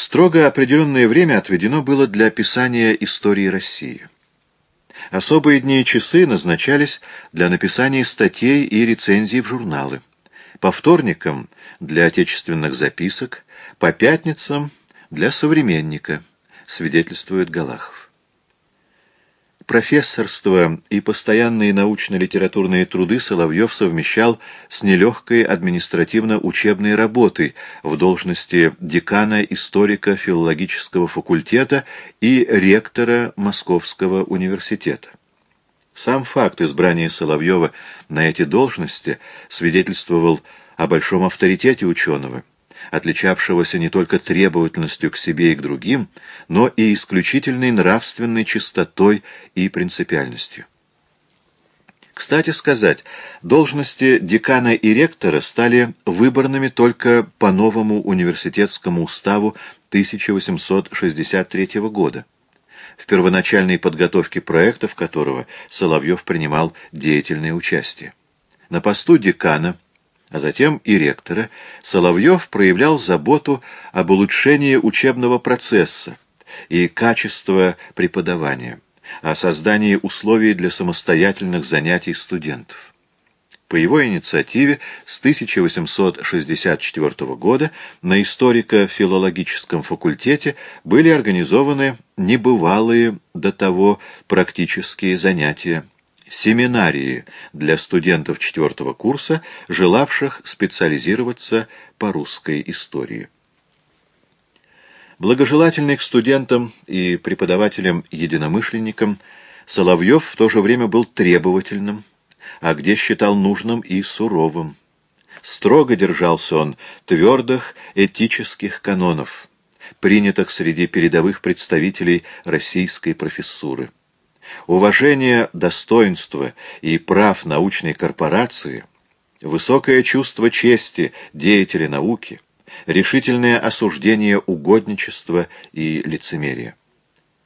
Строго определенное время отведено было для описания истории России. Особые дни и часы назначались для написания статей и рецензий в журналы. По вторникам — для отечественных записок, по пятницам — для современника, свидетельствует Галахов. Профессорство и постоянные научно-литературные труды Соловьев совмещал с нелегкой административно-учебной работой в должности декана историка филологического факультета и ректора Московского университета. Сам факт избрания Соловьева на эти должности свидетельствовал о большом авторитете ученого, отличавшегося не только требовательностью к себе и к другим, но и исключительной нравственной чистотой и принципиальностью. Кстати сказать, должности декана и ректора стали выборными только по новому университетскому уставу 1863 года, в первоначальной подготовке проектов которого Соловьев принимал деятельное участие. На посту декана – а затем и ректора, Соловьев проявлял заботу об улучшении учебного процесса и качества преподавания, о создании условий для самостоятельных занятий студентов. По его инициативе с 1864 года на историко-филологическом факультете были организованы небывалые до того практические занятия семинарии для студентов четвертого курса, желавших специализироваться по русской истории. Благожелательный к студентам и преподавателям-единомышленникам, Соловьев в то же время был требовательным, а где считал нужным и суровым. Строго держался он твердых этических канонов, принятых среди передовых представителей российской профессуры. Уважение достоинства и прав научной корпорации, высокое чувство чести деятелей науки, решительное осуждение угодничества и лицемерия.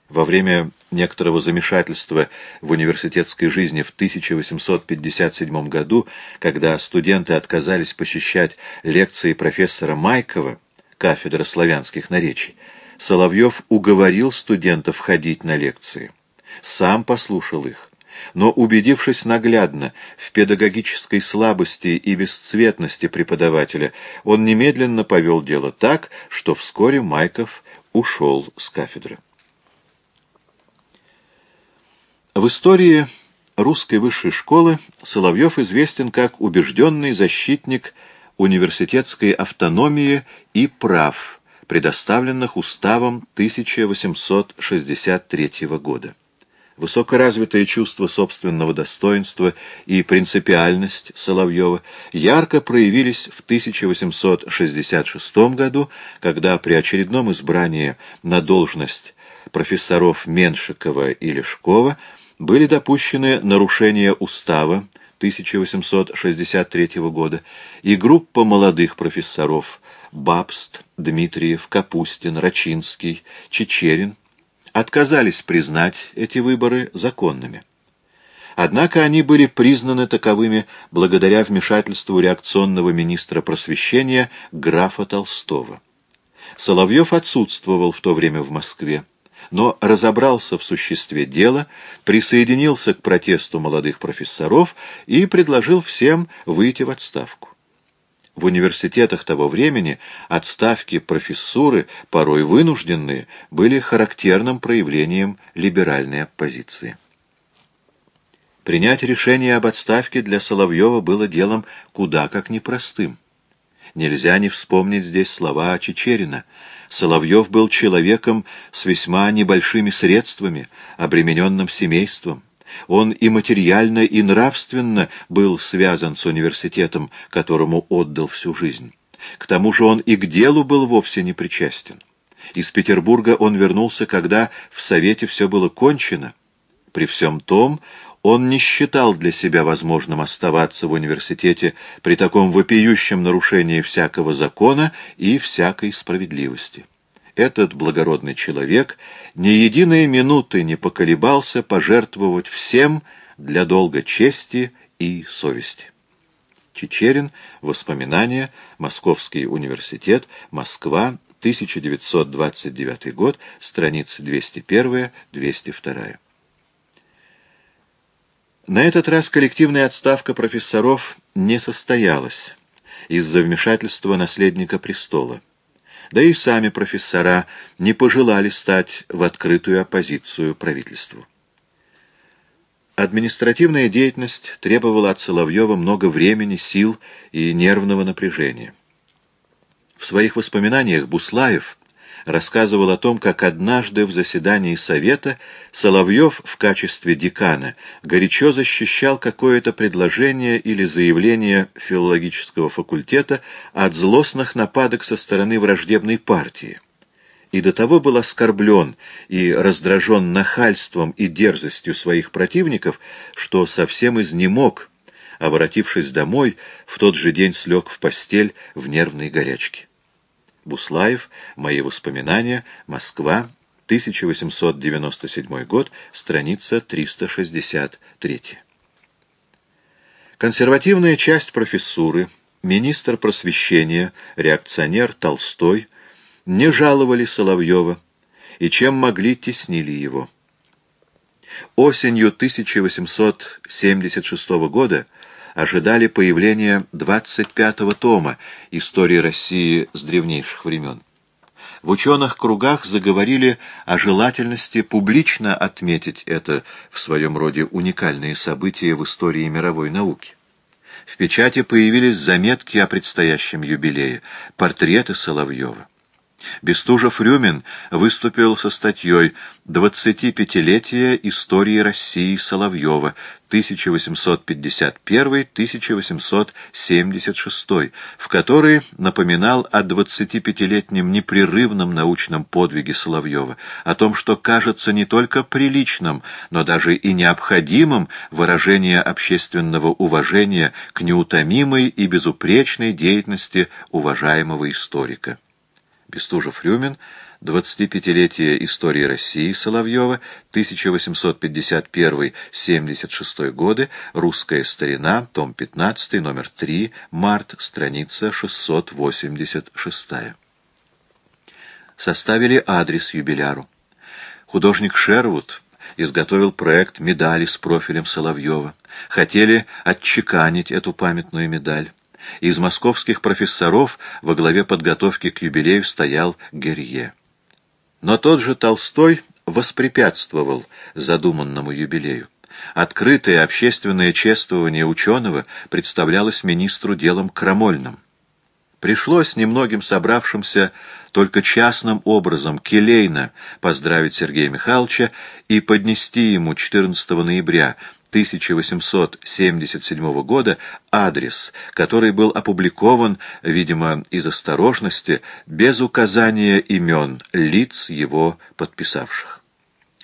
Во время некоторого замешательства в университетской жизни в 1857 году, когда студенты отказались посещать лекции профессора Майкова, кафедра славянских наречий, Соловьев уговорил студентов ходить на лекции сам послушал их, но, убедившись наглядно в педагогической слабости и бесцветности преподавателя, он немедленно повел дело так, что вскоре Майков ушел с кафедры. В истории русской высшей школы Соловьев известен как убежденный защитник университетской автономии и прав, предоставленных уставом 1863 года. Высокоразвитое чувство собственного достоинства и принципиальность Соловьева ярко проявились в 1866 году, когда при очередном избрании на должность профессоров Меншикова и Лешкова были допущены нарушения устава 1863 года, и группа молодых профессоров Бабст, Дмитриев, Капустин, Рачинский, Чечерин отказались признать эти выборы законными. Однако они были признаны таковыми благодаря вмешательству реакционного министра просвещения графа Толстого. Соловьев отсутствовал в то время в Москве, но разобрался в существе дела, присоединился к протесту молодых профессоров и предложил всем выйти в отставку. В университетах того времени отставки профессуры, порой вынужденные, были характерным проявлением либеральной оппозиции. Принять решение об отставке для Соловьева было делом куда как непростым. Нельзя не вспомнить здесь слова Чечерина. Соловьев был человеком с весьма небольшими средствами, обремененным семейством. Он и материально, и нравственно был связан с университетом, которому отдал всю жизнь. К тому же он и к делу был вовсе не причастен. Из Петербурга он вернулся, когда в Совете все было кончено. При всем том, он не считал для себя возможным оставаться в университете при таком вопиющем нарушении всякого закона и всякой справедливости этот благородный человек ни единой минуты не поколебался пожертвовать всем для долга чести и совести. Чечерин. Воспоминания. Московский университет. Москва. 1929 год, страницы 201-202. На этот раз коллективная отставка профессоров не состоялась из-за вмешательства наследника престола. Да и сами профессора не пожелали стать в открытую оппозицию правительству. Административная деятельность требовала от Соловьева много времени, сил и нервного напряжения. В своих воспоминаниях Буслаев рассказывал о том, как однажды в заседании Совета Соловьев в качестве декана горячо защищал какое-то предложение или заявление филологического факультета от злостных нападок со стороны враждебной партии. И до того был оскорблен и раздражен нахальством и дерзостью своих противников, что совсем изнемог, а, воротившись домой, в тот же день слег в постель в нервной горячке. Буслаев. Мои воспоминания. Москва. 1897 год. Страница 363. Консервативная часть профессуры, министр просвещения, реакционер Толстой не жаловали Соловьева и чем могли теснили его. Осенью 1876 года ожидали появления 25-го тома «Истории России с древнейших времен». В ученых кругах заговорили о желательности публично отметить это в своем роде уникальное событие в истории мировой науки. В печати появились заметки о предстоящем юбилее, портреты Соловьева. Бестужев-Рюмин выступил со статьей «25-летие истории России Соловьева 1851-1876», в которой напоминал о 25-летнем непрерывном научном подвиге Соловьева, о том, что кажется не только приличным, но даже и необходимым выражение общественного уважения к неутомимой и безупречной деятельности уважаемого историка. Бестужев-Рюмин, 25-летие истории России Соловьева, 1851-76 годы, Русская старина, том 15, номер 3, март, страница 686. Составили адрес юбиляру. Художник Шервуд изготовил проект медали с профилем Соловьева. Хотели отчеканить эту памятную медаль. Из московских профессоров во главе подготовки к юбилею стоял Герье. Но тот же Толстой воспрепятствовал задуманному юбилею. Открытое общественное чествование ученого представлялось министру делом крамольным. Пришлось немногим собравшимся только частным образом келейно поздравить Сергея Михайловича и поднести ему 14 ноября 1877 года адрес, который был опубликован, видимо, из осторожности, без указания имен лиц его подписавших.